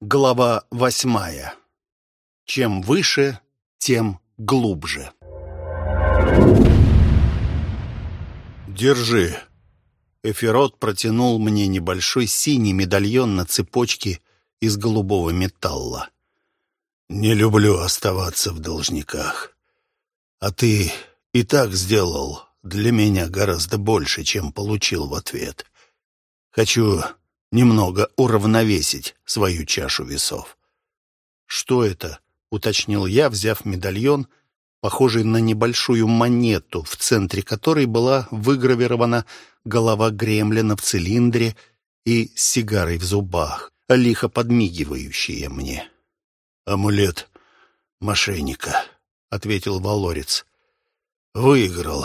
Глава восьмая. Чем выше, тем глубже. «Держи». Эфирот протянул мне небольшой синий медальон на цепочке из голубого металла. «Не люблю оставаться в должниках. А ты и так сделал для меня гораздо больше, чем получил в ответ. Хочу немного уравновесить свою чашу весов. «Что это?» — уточнил я, взяв медальон, похожий на небольшую монету, в центре которой была выгравирована голова гремлина в цилиндре и сигарой в зубах, лихо подмигивающая мне. «Амулет мошенника», — ответил Валорец. «Выиграл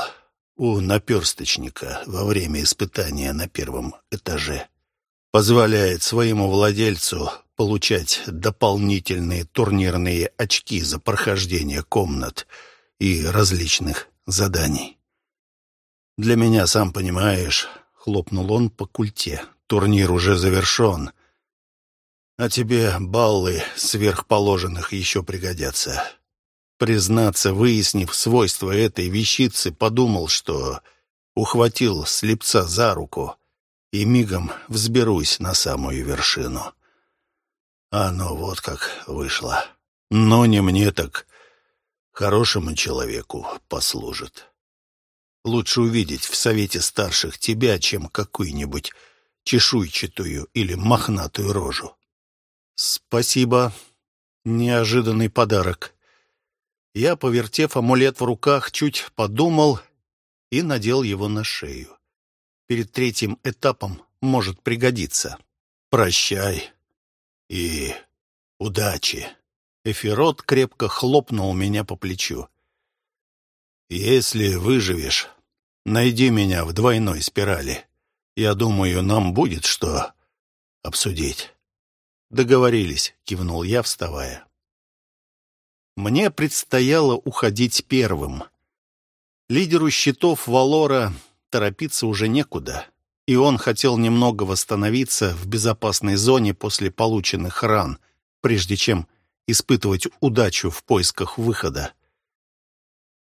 у наперсточника во время испытания на первом этаже» позволяет своему владельцу получать дополнительные турнирные очки за прохождение комнат и различных заданий. «Для меня, сам понимаешь», — хлопнул он по культе, — «турнир уже завершен, а тебе баллы сверхположенных еще пригодятся». Признаться, выяснив свойства этой вещицы, подумал, что ухватил слепца за руку — и мигом взберусь на самую вершину. А ну вот как вышло. Но не мне так хорошему человеку послужит. Лучше увидеть в совете старших тебя, чем какую-нибудь чешуйчатую или мохнатую рожу. Спасибо. Неожиданный подарок. Я, повертев амулет в руках, чуть подумал и надел его на шею перед третьим этапом может пригодиться. Прощай и удачи. Эфирот крепко хлопнул меня по плечу. Если выживешь, найди меня в двойной спирали. Я думаю, нам будет что обсудить. Договорились, кивнул я, вставая. Мне предстояло уходить первым. Лидеру щитов Валора торопиться уже некуда, и он хотел немного восстановиться в безопасной зоне после полученных ран, прежде чем испытывать удачу в поисках выхода.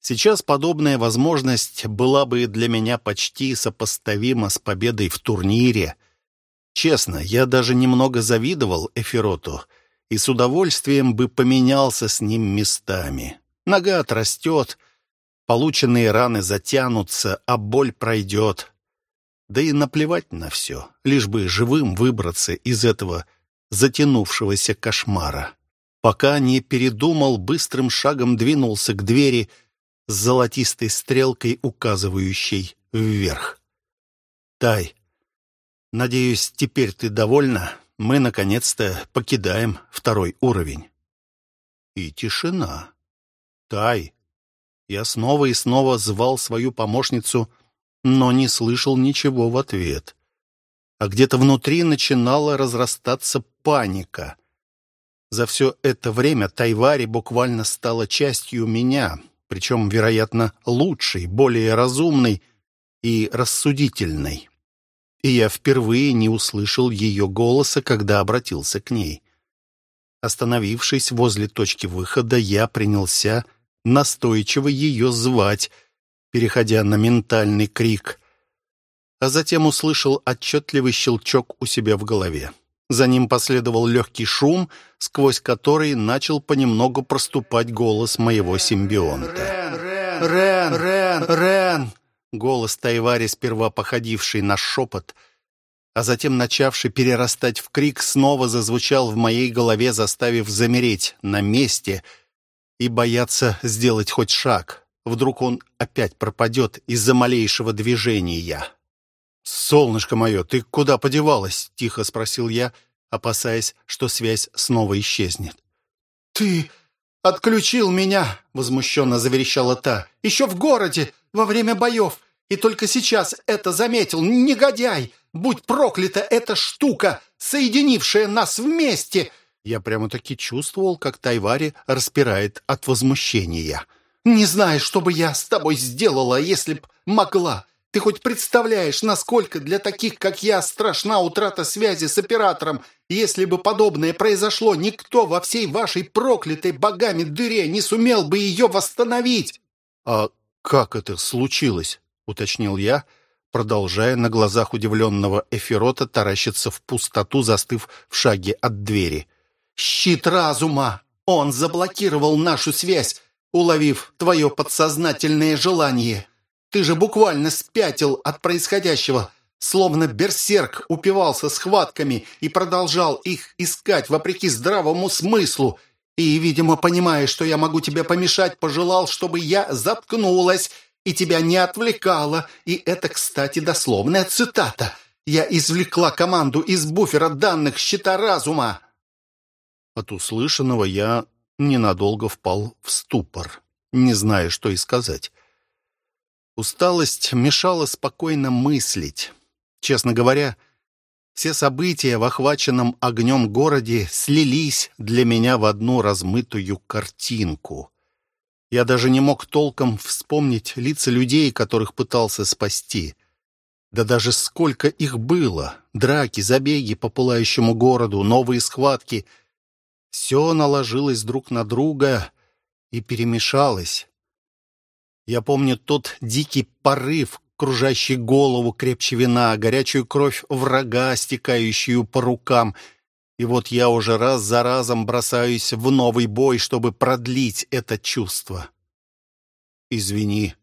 Сейчас подобная возможность была бы для меня почти сопоставима с победой в турнире. Честно, я даже немного завидовал Эфироту и с удовольствием бы поменялся с ним местами. Нога отрастет — Полученные раны затянутся, а боль пройдет. Да и наплевать на все, лишь бы живым выбраться из этого затянувшегося кошмара. Пока не передумал, быстрым шагом двинулся к двери с золотистой стрелкой, указывающей вверх. «Тай, надеюсь, теперь ты довольна? Мы, наконец-то, покидаем второй уровень». И тишина. «Тай, я снова и снова звал свою помощницу, но не слышал ничего в ответ. А где-то внутри начинала разрастаться паника. За все это время Тайвари буквально стала частью меня, причем, вероятно, лучшей, более разумной и рассудительной. И я впервые не услышал ее голоса, когда обратился к ней. Остановившись возле точки выхода, я принялся настойчиво ее звать, переходя на ментальный крик. А затем услышал отчетливый щелчок у себя в голове. За ним последовал легкий шум, сквозь который начал понемногу проступать голос моего симбионта. «Рен! Рен! Рен! Рен!» Голос Тайвари, сперва походивший на шепот, а затем начавший перерастать в крик, снова зазвучал в моей голове, заставив замереть на месте — и боятся сделать хоть шаг. Вдруг он опять пропадет из-за малейшего движения. «Солнышко мое, ты куда подевалась?» — тихо спросил я, опасаясь, что связь снова исчезнет. «Ты отключил меня!» — возмущенно заверещала та. «Еще в городе, во время боев, и только сейчас это заметил, негодяй! Будь проклята эта штука, соединившая нас вместе!» Я прямо-таки чувствовал, как Тайвари распирает от возмущения. «Не знаю, что бы я с тобой сделала, если б могла. Ты хоть представляешь, насколько для таких, как я, страшна утрата связи с оператором? Если бы подобное произошло, никто во всей вашей проклятой богами дыре не сумел бы ее восстановить!» «А как это случилось?» — уточнил я, продолжая на глазах удивленного Эфирота таращиться в пустоту, застыв в шаге от двери. «Щит разума! Он заблокировал нашу связь, уловив твое подсознательное желание!» Ты же буквально спятил от происходящего, словно берсерк упивался схватками и продолжал их искать вопреки здравому смыслу. И, видимо, понимая, что я могу тебе помешать, пожелал, чтобы я заткнулась и тебя не отвлекала. И это, кстати, дословная цитата. Я извлекла команду из буфера данных щита разума. От услышанного я ненадолго впал в ступор, не зная, что и сказать. Усталость мешала спокойно мыслить. Честно говоря, все события в охваченном огнем городе слились для меня в одну размытую картинку. Я даже не мог толком вспомнить лица людей, которых пытался спасти. Да даже сколько их было! Драки, забеги по пылающему городу, новые схватки. Все наложилось друг на друга и перемешалось. Я помню тот дикий порыв, кружащий голову крепче вина, горячую кровь врага, стекающую по рукам. И вот я уже раз за разом бросаюсь в новый бой, чтобы продлить это чувство. Извини.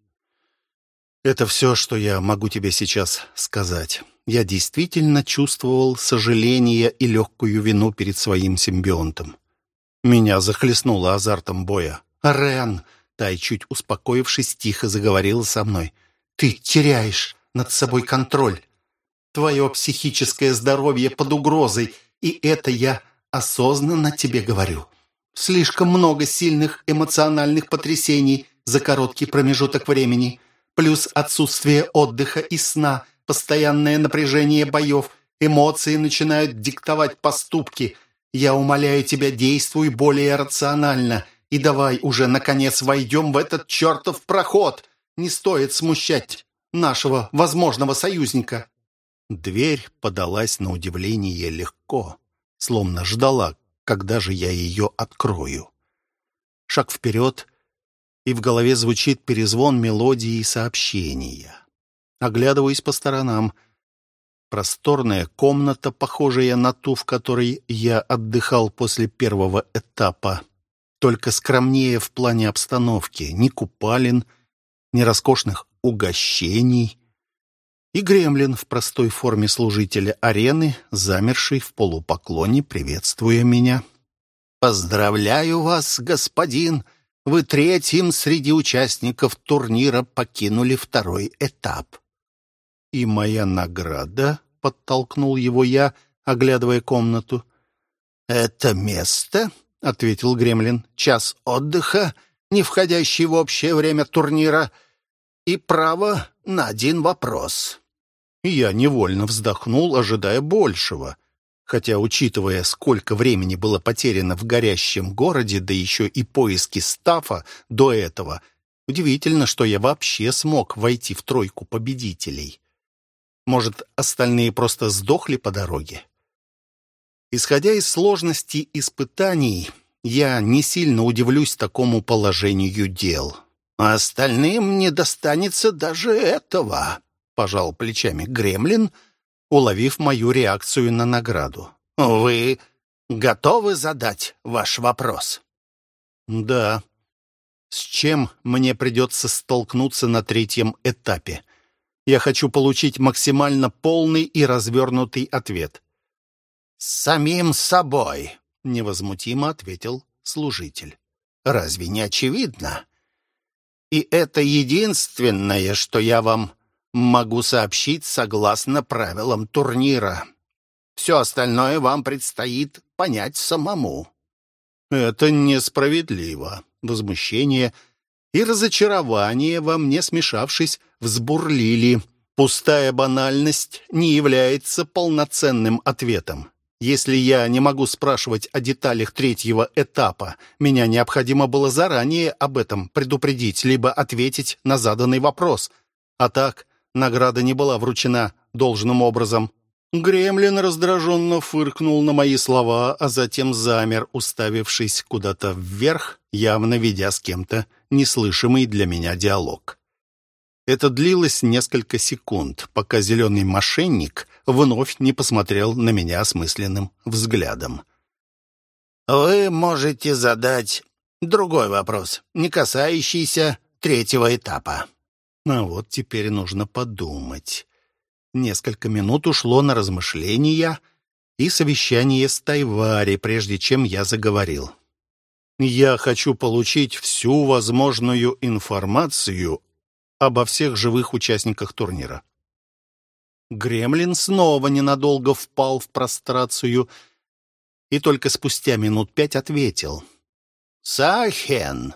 Это все, что я могу тебе сейчас сказать. Я действительно чувствовал сожаление и легкую вину перед своим симбионтом. Меня захлестнуло азартом боя. «Рен!» Тай, чуть успокоившись, тихо заговорила со мной. «Ты теряешь над собой контроль. Твое психическое здоровье под угрозой, и это я осознанно тебе говорю. Слишком много сильных эмоциональных потрясений за короткий промежуток времени, плюс отсутствие отдыха и сна, постоянное напряжение боев, эмоции начинают диктовать поступки. Я умоляю тебя, действуй более рационально – и давай уже, наконец, войдем в этот чертов проход. Не стоит смущать нашего возможного союзника». Дверь подалась на удивление легко, словно ждала, когда же я ее открою. Шаг вперед, и в голове звучит перезвон мелодии сообщения. Оглядываясь по сторонам, просторная комната, похожая на ту, в которой я отдыхал после первого этапа, только скромнее в плане обстановки. Ни купалин, ни роскошных угощений. И гремлин в простой форме служителя арены, замерший в полупоклоне, приветствуя меня. «Поздравляю вас, господин! Вы третьим среди участников турнира покинули второй этап». «И моя награда?» — подтолкнул его я, оглядывая комнату. «Это место — ответил Гремлин. «Час отдыха, не входящий в общее время турнира, и право на один вопрос». Я невольно вздохнул, ожидая большего. Хотя, учитывая, сколько времени было потеряно в горящем городе, да еще и поиски стафа до этого, удивительно, что я вообще смог войти в тройку победителей. Может, остальные просто сдохли по дороге? Исходя из сложности испытаний, я не сильно удивлюсь такому положению дел. А остальным не достанется даже этого, пожал плечами Гремлин, уловив мою реакцию на награду. Вы готовы задать ваш вопрос? Да. С чем мне придется столкнуться на третьем этапе? Я хочу получить максимально полный и развернутый ответ самим собой», — невозмутимо ответил служитель. «Разве не очевидно? И это единственное, что я вам могу сообщить согласно правилам турнира. Все остальное вам предстоит понять самому». «Это несправедливо». Возмущение и разочарование во мне, смешавшись, взбурлили. Пустая банальность не является полноценным ответом. Если я не могу спрашивать о деталях третьего этапа, меня необходимо было заранее об этом предупредить, либо ответить на заданный вопрос. А так, награда не была вручена должным образом. Гремлин раздраженно фыркнул на мои слова, а затем замер, уставившись куда-то вверх, явно ведя с кем-то неслышимый для меня диалог. Это длилось несколько секунд, пока зеленый мошенник вновь не посмотрел на меня осмысленным взглядом. «Вы можете задать другой вопрос, не касающийся третьего этапа». А вот теперь нужно подумать. Несколько минут ушло на размышления и совещание с Тайвари, прежде чем я заговорил. Я хочу получить всю возможную информацию обо всех живых участниках турнира. Гремлин снова ненадолго впал в прострацию и только спустя минут пять ответил. «Сахен,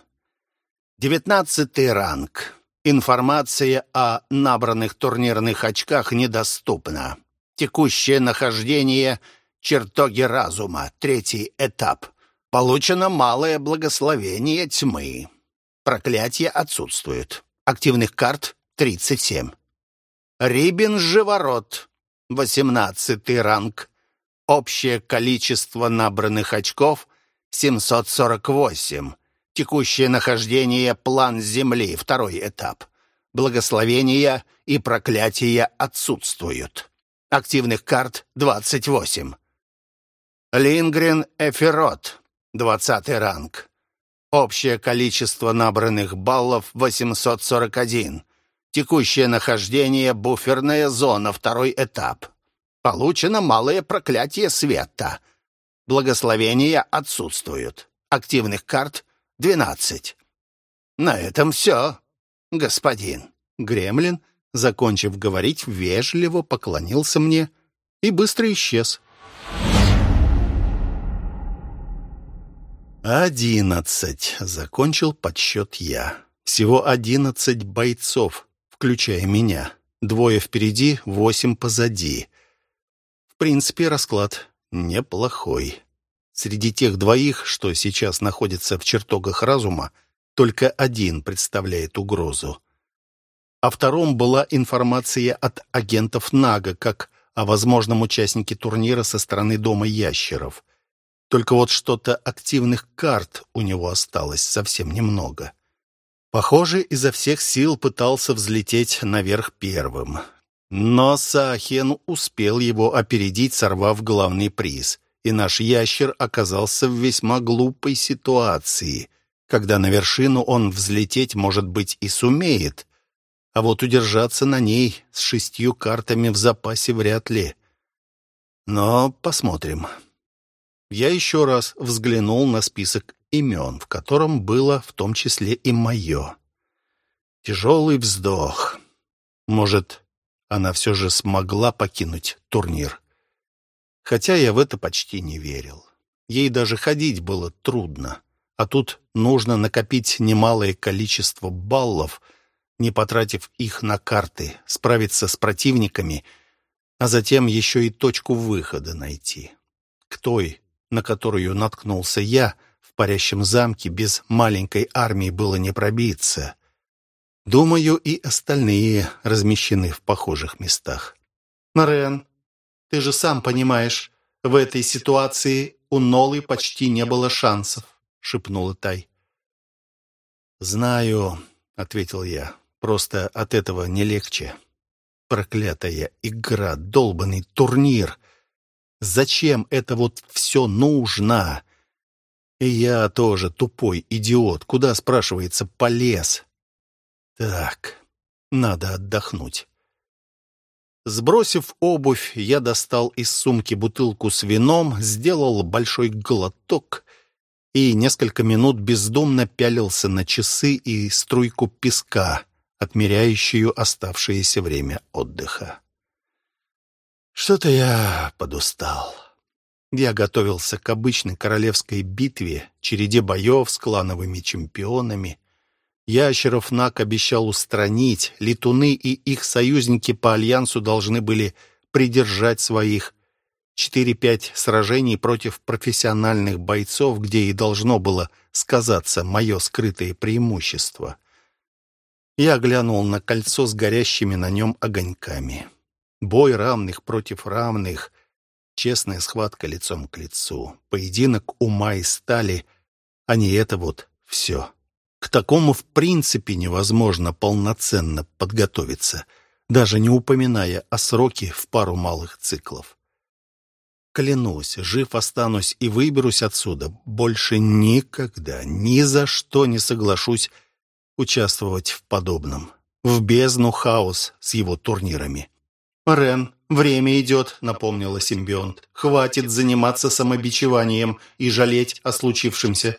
девятнадцатый ранг. Информация о набранных турнирных очках недоступна. Текущее нахождение чертоги разума, третий этап. Получено малое благословение тьмы. Проклятие отсутствует. Активных карт 37. Рибин Живород, 18 ранг. Общее количество набранных очков 748. Текущее нахождение план Земли, второй этап. Благословения и проклятия отсутствуют. Активных карт 28. Лингрен Эфирот, 20 ранг. Общее количество набранных баллов 841. Текущее нахождение буферная зона, второй этап. Получено малое проклятие света. Благословения отсутствуют. Активных карт 12. На этом все, господин. Гремлин, закончив говорить, вежливо поклонился мне и быстро исчез. «Одиннадцать», — закончил подсчет я. «Всего одиннадцать бойцов, включая меня. Двое впереди, восемь позади. В принципе, расклад неплохой. Среди тех двоих, что сейчас находятся в чертогах разума, только один представляет угрозу. О втором была информация от агентов Нага, как о возможном участнике турнира со стороны Дома Ящеров. Только вот что-то активных карт у него осталось совсем немного. Похоже, изо всех сил пытался взлететь наверх первым. Но Сахен успел его опередить, сорвав главный приз и наш ящер оказался в весьма глупой ситуации, когда на вершину он взлететь, может быть, и сумеет, а вот удержаться на ней с шестью картами в запасе вряд ли. Но посмотрим. Я еще раз взглянул на список имен, в котором было в том числе и мое. Тяжелый вздох. Может, она все же смогла покинуть турнир хотя я в это почти не верил. Ей даже ходить было трудно, а тут нужно накопить немалое количество баллов, не потратив их на карты, справиться с противниками, а затем еще и точку выхода найти. К той, на которую наткнулся я, в парящем замке без маленькой армии было не пробиться. Думаю, и остальные размещены в похожих местах. «Рен, ты же сам понимаешь, в этой ситуации у Нолы почти не было шансов», — шепнула Тай. «Знаю», — ответил я, — «просто от этого не легче. Проклятая игра, долбанный турнир. Зачем это вот все нужно?» И я тоже тупой идиот. Куда, спрашивается, полез? Так, надо отдохнуть. Сбросив обувь, я достал из сумки бутылку с вином, сделал большой глоток и несколько минут бездумно пялился на часы и струйку песка, отмеряющую оставшееся время отдыха. Что-то я подустал. Я готовился к обычной королевской битве, череде боев с клановыми чемпионами, Ящеров Нак обещал устранить, летуны и их союзники по альянсу должны были придержать своих. Четыре-пять сражений против профессиональных бойцов, где и должно было сказаться мое скрытое преимущество. Я глянул на кольцо с горящими на нем огоньками. Бой равных против равных. Честная схватка лицом к лицу. Поединок ума и стали, а не это вот все. К такому в принципе невозможно полноценно подготовиться, даже не упоминая о сроке в пару малых циклов. Клянусь, жив останусь и выберусь отсюда. Больше никогда, ни за что не соглашусь участвовать в подобном. В бездну хаос с его турнирами. «Рен, время идет», — напомнила симбионт. «Хватит заниматься самобичеванием и жалеть о случившемся.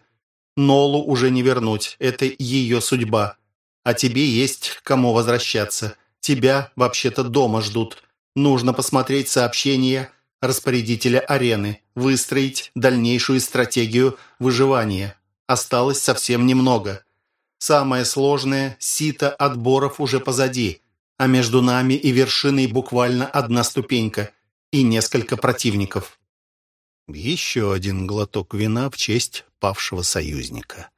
Нолу уже не вернуть, это ее судьба. А тебе есть к кому возвращаться. Тебя вообще-то дома ждут. Нужно посмотреть сообщения распорядителя арены, выстроить дальнейшую стратегию выживания. Осталось совсем немного. Самое сложное – сито отборов уже позади а между нами и вершиной буквально одна ступенька и несколько противников. Еще один глоток вина в честь павшего союзника.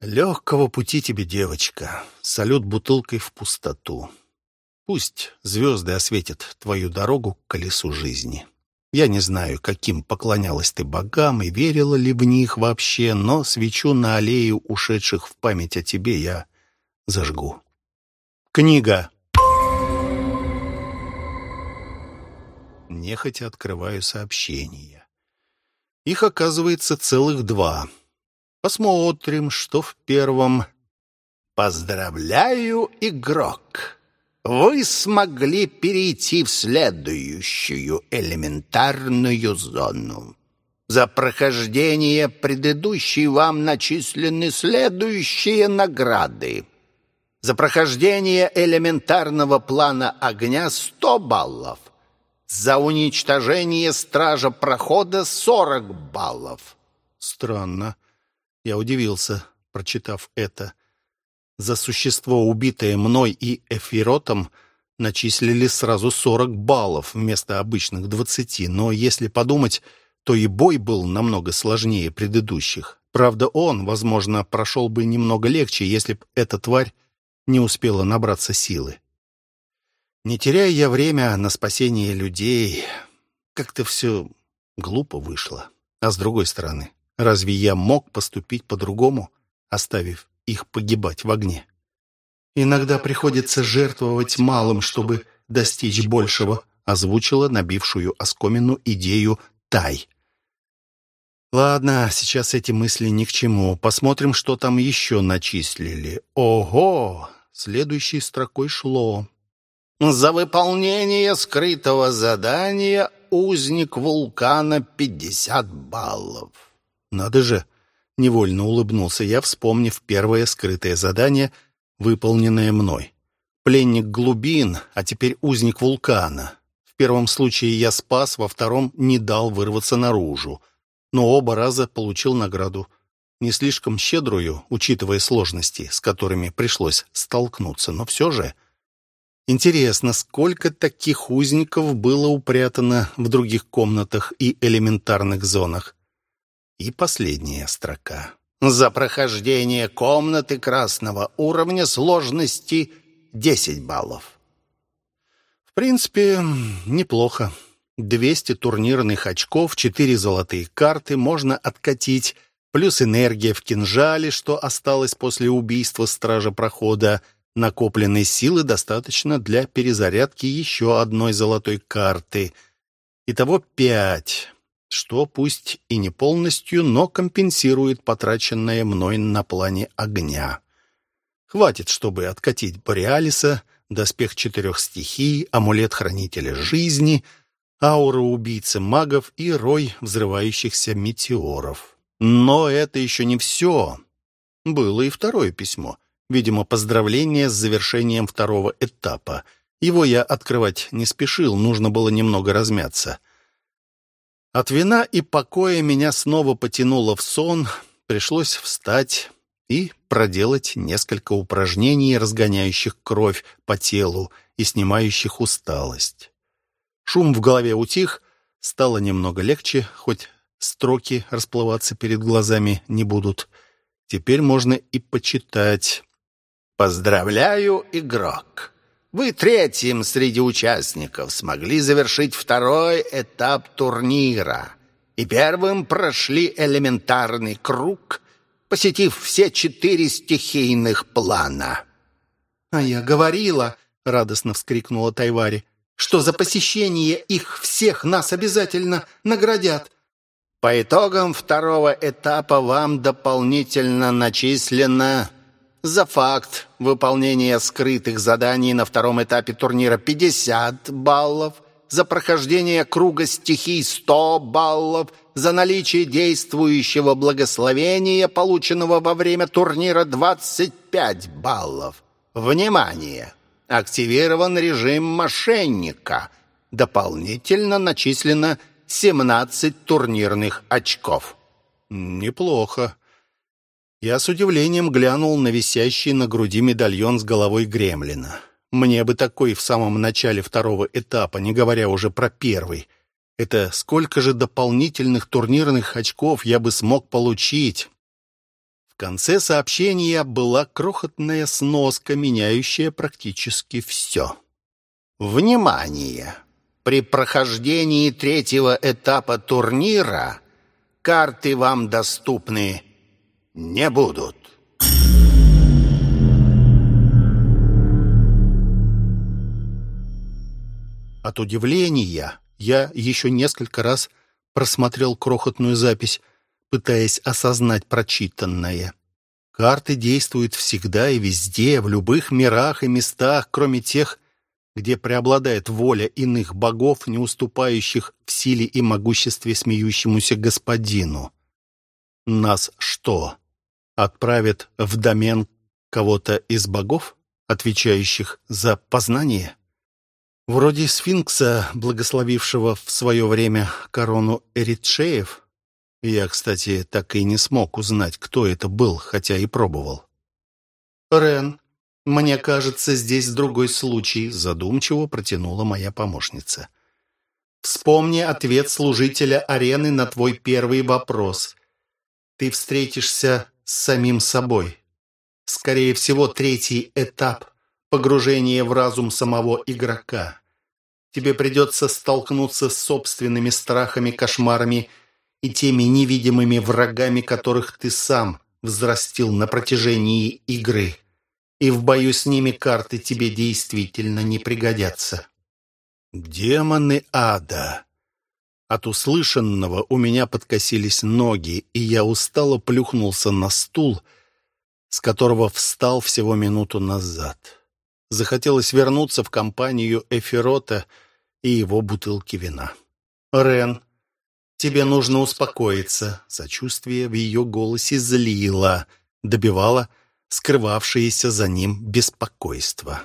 Легкого пути тебе, девочка. Салют бутылкой в пустоту. Пусть звезды осветят твою дорогу к колесу жизни. Я не знаю, каким поклонялась ты богам и верила ли в них вообще, но свечу на аллею ушедших в память о тебе я зажгу. Книга. Нехотя открываю сообщения. Их оказывается целых два. Посмотрим, что в первом. Поздравляю, игрок! Вы смогли перейти в следующую элементарную зону. За прохождение предыдущей вам начислены следующие награды. За прохождение элементарного плана огня 100 баллов. За уничтожение стража прохода 40 баллов. Странно. Я удивился, прочитав это. За существо, убитое мной и Эфиротом, начислили сразу 40 баллов вместо обычных 20, но если подумать, то и бой был намного сложнее предыдущих. Правда, он, возможно, прошел бы немного легче, если б эта тварь не успела набраться силы. Не теряя я время на спасение людей, как-то все глупо вышло. А с другой стороны, разве я мог поступить по-другому, оставив их погибать в огне? «Иногда приходится жертвовать малым, чтобы достичь большего», озвучила набившую оскомину идею Тай. Ладно, сейчас эти мысли ни к чему. Посмотрим, что там еще начислили. Ого! Следующей строкой шло. За выполнение скрытого задания узник вулкана 50 баллов. Надо же! Невольно улыбнулся я, вспомнив первое скрытое задание, выполненное мной. Пленник глубин, а теперь узник вулкана. В первом случае я спас, во втором не дал вырваться наружу но оба раза получил награду. Не слишком щедрую, учитывая сложности, с которыми пришлось столкнуться, но все же... Интересно, сколько таких узников было упрятано в других комнатах и элементарных зонах? И последняя строка. За прохождение комнаты красного уровня сложности 10 баллов. В принципе, неплохо. 200 турнирных очков, 4 золотые карты можно откатить, плюс энергия в кинжале, что осталось после убийства стража прохода. Накопленной силы достаточно для перезарядки еще одной золотой карты. Итого 5, что пусть и не полностью, но компенсирует потраченное мной на плане огня. Хватит, чтобы откатить Бореалиса, доспех четырех стихий, амулет хранителя жизни — аура убийцы магов и рой взрывающихся метеоров. Но это еще не все. Было и второе письмо. Видимо, поздравление с завершением второго этапа. Его я открывать не спешил, нужно было немного размяться. От вина и покоя меня снова потянуло в сон, пришлось встать и проделать несколько упражнений, разгоняющих кровь по телу и снимающих усталость. Шум в голове утих, стало немного легче, хоть строки расплываться перед глазами не будут. Теперь можно и почитать. Поздравляю, игрок! Вы третьим среди участников смогли завершить второй этап турнира и первым прошли элементарный круг, посетив все четыре стихийных плана. «А я говорила!» — радостно вскрикнула Тайвари что за посещение их всех нас обязательно наградят. По итогам второго этапа вам дополнительно начислено за факт выполнения скрытых заданий на втором этапе турнира 50 баллов, за прохождение круга стихий 100 баллов, за наличие действующего благословения, полученного во время турнира 25 баллов. Внимание! Активирован режим мошенника. Дополнительно начислено 17 турнирных очков. Неплохо. Я с удивлением глянул на висящий на груди медальон с головой гремлина. Мне бы такой в самом начале второго этапа, не говоря уже про первый. Это сколько же дополнительных турнирных очков я бы смог получить? В конце сообщения была крохотная сноска, меняющая практически все. Внимание! При прохождении третьего этапа турнира карты вам доступны не будут. От удивления я еще несколько раз просмотрел крохотную запись пытаясь осознать прочитанное. Карты действуют всегда и везде, в любых мирах и местах, кроме тех, где преобладает воля иных богов, не уступающих в силе и могуществе смеющемуся господину. Нас что, отправят в домен кого-то из богов, отвечающих за познание? Вроде сфинкса, благословившего в свое время корону Эритшеев, я, кстати, так и не смог узнать, кто это был, хотя и пробовал. «Рен, мне кажется, здесь другой случай», — задумчиво протянула моя помощница. «Вспомни ответ служителя арены на твой первый вопрос. Ты встретишься с самим собой. Скорее всего, третий этап — погружение в разум самого игрока. Тебе придется столкнуться с собственными страхами, кошмарами и теми невидимыми врагами, которых ты сам взрастил на протяжении игры. И в бою с ними карты тебе действительно не пригодятся. Демоны ада. От услышанного у меня подкосились ноги, и я устало плюхнулся на стул, с которого встал всего минуту назад. Захотелось вернуться в компанию Эфирота и его бутылки вина. «Рен, Тебе нужно успокоиться». Сочувствие в ее голосе злило, добивало скрывавшееся за ним беспокойство.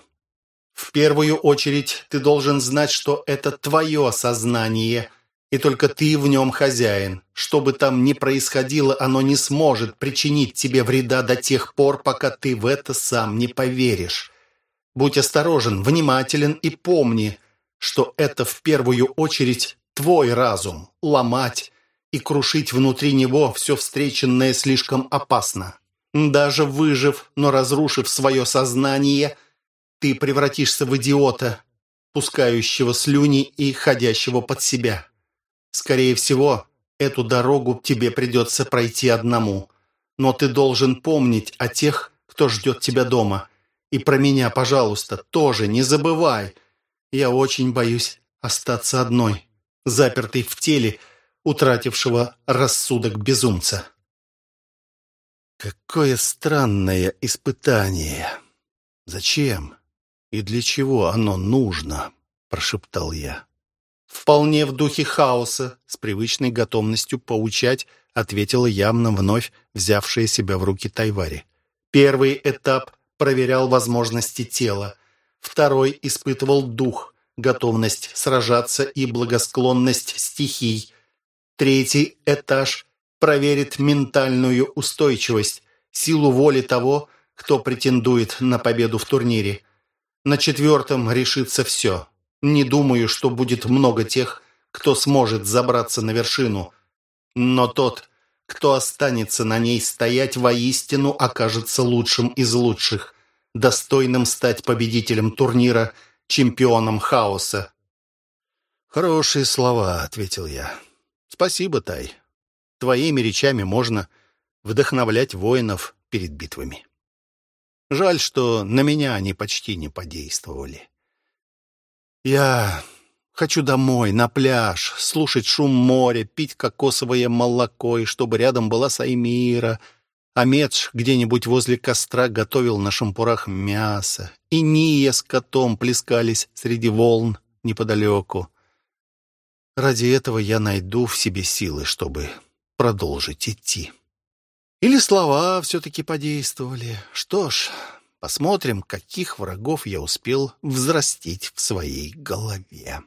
«В первую очередь ты должен знать, что это твое сознание, и только ты в нем хозяин. Что бы там ни происходило, оно не сможет причинить тебе вреда до тех пор, пока ты в это сам не поверишь. Будь осторожен, внимателен и помни, что это в первую очередь твой разум, ломать и крушить внутри него все встреченное слишком опасно. Даже выжив, но разрушив свое сознание, ты превратишься в идиота, пускающего слюни и ходящего под себя. Скорее всего, эту дорогу тебе придется пройти одному. Но ты должен помнить о тех, кто ждет тебя дома. И про меня, пожалуйста, тоже не забывай. Я очень боюсь остаться одной запертый в теле утратившего рассудок безумца. Какое странное испытание! Зачем и для чего оно нужно? Прошептал я. Вполне в духе хаоса, с привычной готовностью поучать, ответила явно вновь взявшая себя в руки Тайвари. Первый этап проверял возможности тела, второй испытывал дух, готовность сражаться и благосклонность стихий. Третий этаж проверит ментальную устойчивость, силу воли того, кто претендует на победу в турнире. На четвертом решится все. Не думаю, что будет много тех, кто сможет забраться на вершину. Но тот, кто останется на ней стоять воистину, окажется лучшим из лучших. достойным стать победителем турнира, чемпионом хаоса. «Хорошие слова», — ответил я. «Спасибо, Тай. Твоими речами можно вдохновлять воинов перед битвами. Жаль, что на меня они почти не подействовали. Я хочу домой, на пляж, слушать шум моря, пить кокосовое молоко, и чтобы рядом была Саймира, а Медж где-нибудь возле костра готовил на шампурах мясо, и Ния с котом плескались среди волн неподалеку. Ради этого я найду в себе силы, чтобы продолжить идти. Или слова все-таки подействовали. Что ж, посмотрим, каких врагов я успел взрастить в своей голове.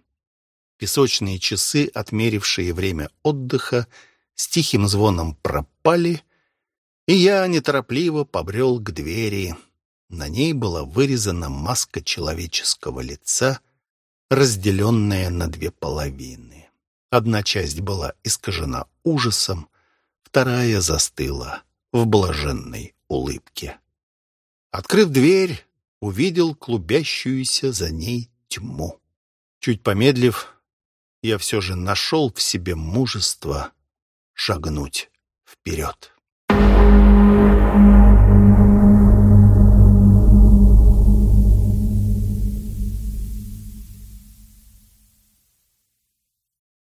Песочные часы, отмерившие время отдыха, с тихим звоном пропали, и я неторопливо побрел к двери. На ней была вырезана маска человеческого лица, разделенная на две половины. Одна часть была искажена ужасом, вторая застыла в блаженной улыбке. Открыв дверь, увидел клубящуюся за ней тьму. Чуть помедлив, я все же нашел в себе мужество шагнуть вперед. Thank you.